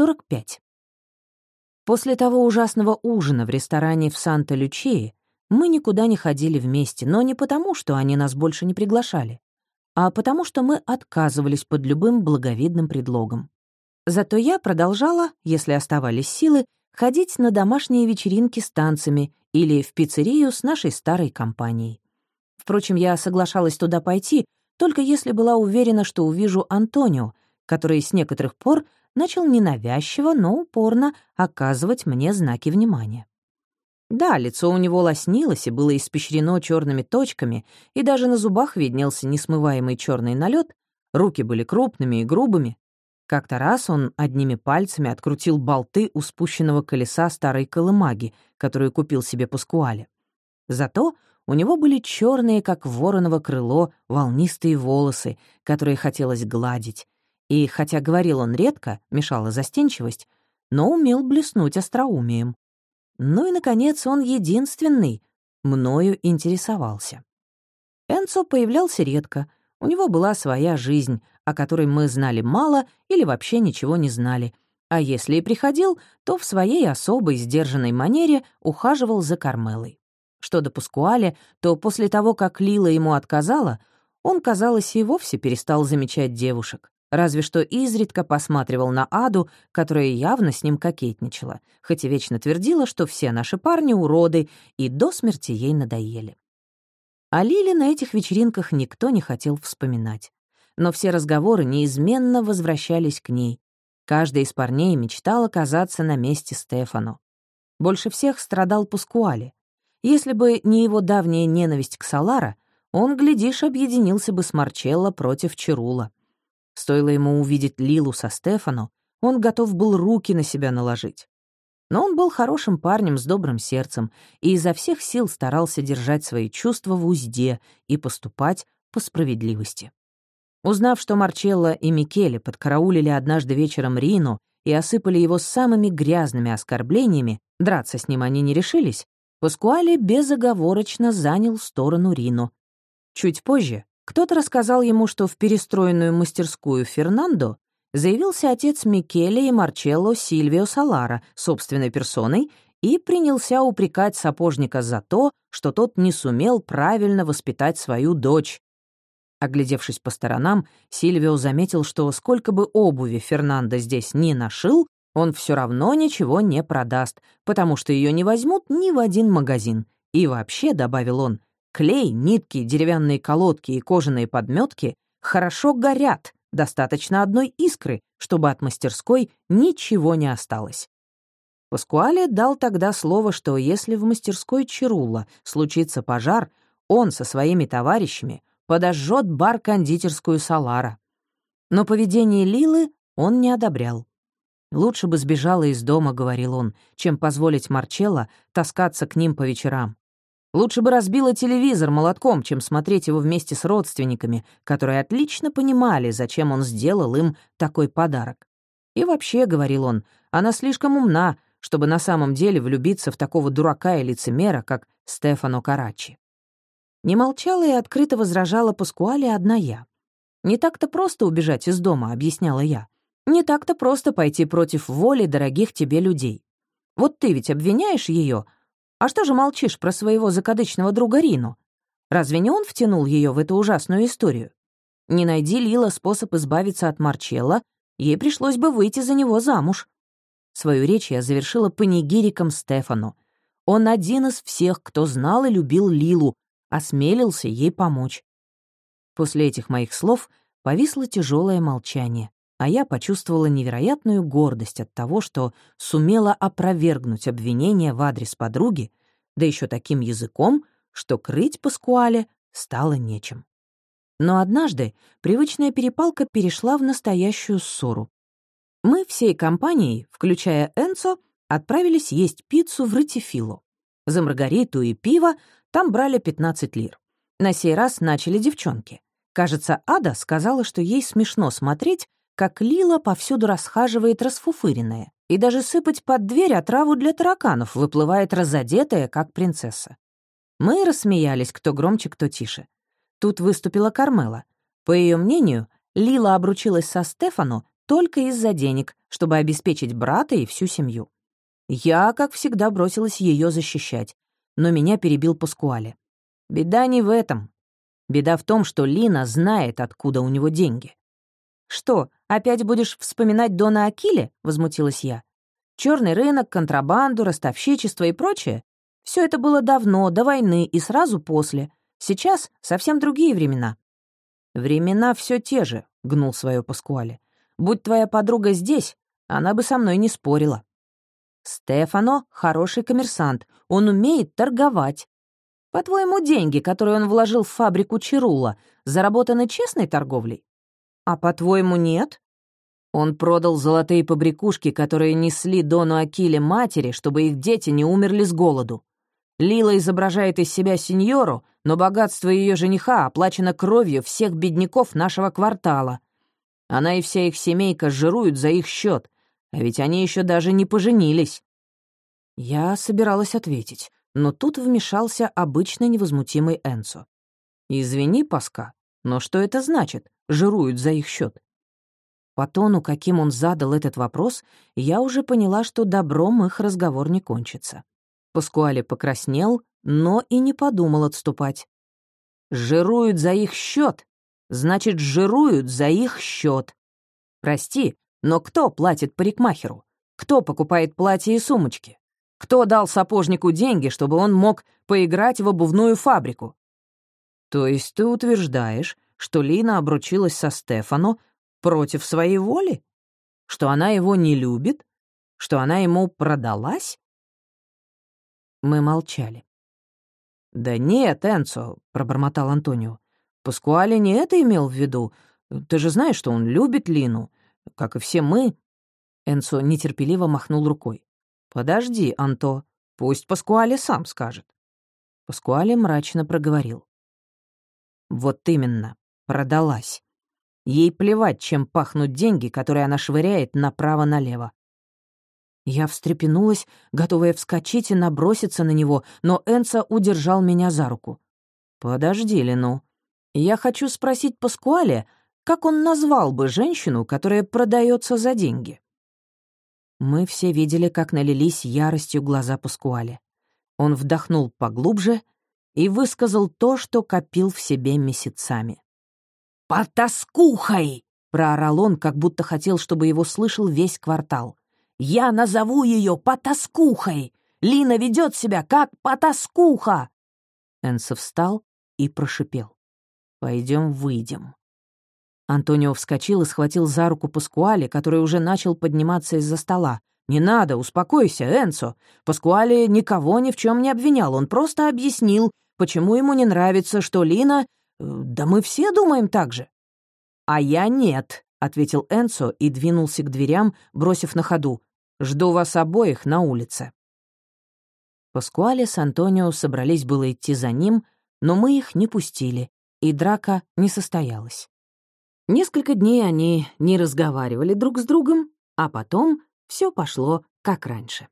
45. После того ужасного ужина в ресторане в Санта-Лючии мы никуда не ходили вместе, но не потому, что они нас больше не приглашали, а потому что мы отказывались под любым благовидным предлогом. Зато я продолжала, если оставались силы, ходить на домашние вечеринки с танцами или в пиццерию с нашей старой компанией. Впрочем, я соглашалась туда пойти, только если была уверена, что увижу Антонио, который с некоторых пор начал ненавязчиво, но упорно оказывать мне знаки внимания. Да, лицо у него лоснилось и было испещрено черными точками, и даже на зубах виднелся несмываемый черный налет, руки были крупными и грубыми. Как-то раз он одними пальцами открутил болты у спущенного колеса старой колымаги, которую купил себе Паскуале. Зато у него были черные, как вороново крыло, волнистые волосы, которые хотелось гладить. И хотя говорил он редко, мешала застенчивость, но умел блеснуть остроумием. Ну и, наконец, он единственный мною интересовался. Энцо появлялся редко, у него была своя жизнь, о которой мы знали мало или вообще ничего не знали, а если и приходил, то в своей особой сдержанной манере ухаживал за Кармелой. Что до Паскуале, то после того, как Лила ему отказала, он, казалось, и вовсе перестал замечать девушек разве что изредка посматривал на Аду, которая явно с ним кокетничала, хоть и вечно твердила, что все наши парни — уроды, и до смерти ей надоели. О Лиле на этих вечеринках никто не хотел вспоминать. Но все разговоры неизменно возвращались к ней. Каждый из парней мечтал оказаться на месте Стефану. Больше всех страдал Паскуале. Если бы не его давняя ненависть к Салара, он, глядишь, объединился бы с Марчелло против Чирула. Стоило ему увидеть Лилу со Стефану, он готов был руки на себя наложить. Но он был хорошим парнем с добрым сердцем и изо всех сил старался держать свои чувства в узде и поступать по справедливости. Узнав, что Марчелло и Микеле подкараулили однажды вечером Рину и осыпали его самыми грязными оскорблениями, драться с ним они не решились, Паскуале безоговорочно занял сторону Рину. Чуть позже кто-то рассказал ему, что в перестроенную мастерскую Фернандо заявился отец Микеле и Марчелло Сильвио Салара собственной персоной и принялся упрекать сапожника за то, что тот не сумел правильно воспитать свою дочь. Оглядевшись по сторонам, Сильвио заметил, что сколько бы обуви Фернандо здесь не нашил, он все равно ничего не продаст, потому что ее не возьмут ни в один магазин. И вообще, — добавил он, Клей, нитки, деревянные колодки и кожаные подметки хорошо горят, достаточно одной искры, чтобы от мастерской ничего не осталось. Паскуале дал тогда слово, что если в мастерской Чирула случится пожар, он со своими товарищами подожжет бар-кондитерскую Салара. Но поведение Лилы он не одобрял. «Лучше бы сбежала из дома», — говорил он, «чем позволить Марчелло таскаться к ним по вечерам. Лучше бы разбила телевизор молотком, чем смотреть его вместе с родственниками, которые отлично понимали, зачем он сделал им такой подарок. И вообще, — говорил он, — она слишком умна, чтобы на самом деле влюбиться в такого дурака и лицемера, как Стефано Карачи. Не молчала и открыто возражала Паскуале одна я. «Не так-то просто убежать из дома», — объясняла я. «Не так-то просто пойти против воли дорогих тебе людей. Вот ты ведь обвиняешь ее, а что же молчишь про своего закадычного друга Рину? Разве не он втянул ее в эту ужасную историю? Не найди Лила способ избавиться от Марчелла, ей пришлось бы выйти за него замуж. Свою речь я завершила панигириком Стефану. Он один из всех, кто знал и любил Лилу, осмелился ей помочь. После этих моих слов повисло тяжелое молчание а я почувствовала невероятную гордость от того, что сумела опровергнуть обвинение в адрес подруги, да еще таким языком, что крыть Паскуале стало нечем. Но однажды привычная перепалка перешла в настоящую ссору. Мы всей компанией, включая Энцо, отправились есть пиццу в Ратифило. За маргариту и пиво там брали 15 лир. На сей раз начали девчонки. Кажется, Ада сказала, что ей смешно смотреть, как Лила повсюду расхаживает расфуфыренная, и даже сыпать под дверь отраву для тараканов выплывает разодетая, как принцесса. Мы рассмеялись, кто громче, кто тише. Тут выступила Кармела. По ее мнению, Лила обручилась со Стефану только из-за денег, чтобы обеспечить брата и всю семью. Я, как всегда, бросилась ее защищать, но меня перебил Паскуале. Беда не в этом. Беда в том, что Лина знает, откуда у него деньги. «Что, опять будешь вспоминать Дона Акиле?» — возмутилась я. Черный рынок, контрабанду, ростовщичество и прочее — все это было давно, до войны и сразу после. Сейчас совсем другие времена. «Времена все те же», — гнул свое Паскуале. «Будь твоя подруга здесь, она бы со мной не спорила». «Стефано — хороший коммерсант, он умеет торговать. По-твоему, деньги, которые он вложил в фабрику Чирула, заработаны честной торговлей? А по-твоему, нет? Он продал золотые побрякушки, которые несли Дону Акиле матери, чтобы их дети не умерли с голоду. Лила изображает из себя сеньору, но богатство ее жениха оплачено кровью всех бедняков нашего квартала. Она и вся их семейка жируют за их счет, а ведь они еще даже не поженились. Я собиралась ответить, но тут вмешался обычно невозмутимый Энцо. «Извини, Паска, но что это значит? Жируют за их счет? По тону, каким он задал этот вопрос, я уже поняла, что добром их разговор не кончится. Паскуале покраснел, но и не подумал отступать. «Жируют за их счет, значит, жируют за их счет. Прости, но кто платит парикмахеру? Кто покупает платья и сумочки? Кто дал сапожнику деньги, чтобы он мог поиграть в обувную фабрику? То есть ты утверждаешь, что Лина обручилась со Стефано против своей воли? Что она его не любит? Что она ему продалась? Мы молчали. «Да нет, Энцо», — пробормотал Антонио. «Паскуале не это имел в виду. Ты же знаешь, что он любит Лину, как и все мы». Энцо нетерпеливо махнул рукой. «Подожди, Анто, пусть Паскуале сам скажет». Паскуале мрачно проговорил. «Вот именно, продалась. Ей плевать, чем пахнут деньги, которые она швыряет направо-налево. Я встрепенулась, готовая вскочить и наброситься на него, но Энца удержал меня за руку. «Подожди, Лену. Я хочу спросить Паскуале, как он назвал бы женщину, которая продается за деньги?» Мы все видели, как налились яростью глаза Паскуале. Он вдохнул поглубже и высказал то, что копил в себе месяцами. «Потаскухой!» — проорал он, как будто хотел, чтобы его слышал весь квартал. «Я назову ее потаскухой! Лина ведет себя как потаскуха!» Энсо встал и прошипел. «Пойдем выйдем». Антонио вскочил и схватил за руку Паскуале, который уже начал подниматься из-за стола. «Не надо, успокойся, Энцо. Паскуале никого ни в чем не обвинял, он просто объяснил, почему ему не нравится, что Лина... Э, да мы все думаем так же». «А я нет», — ответил Энцо и двинулся к дверям, бросив на ходу. «Жду вас обоих на улице». Паскуале с Антонио собрались было идти за ним, но мы их не пустили, и драка не состоялась. Несколько дней они не разговаривали друг с другом, а потом все пошло как раньше.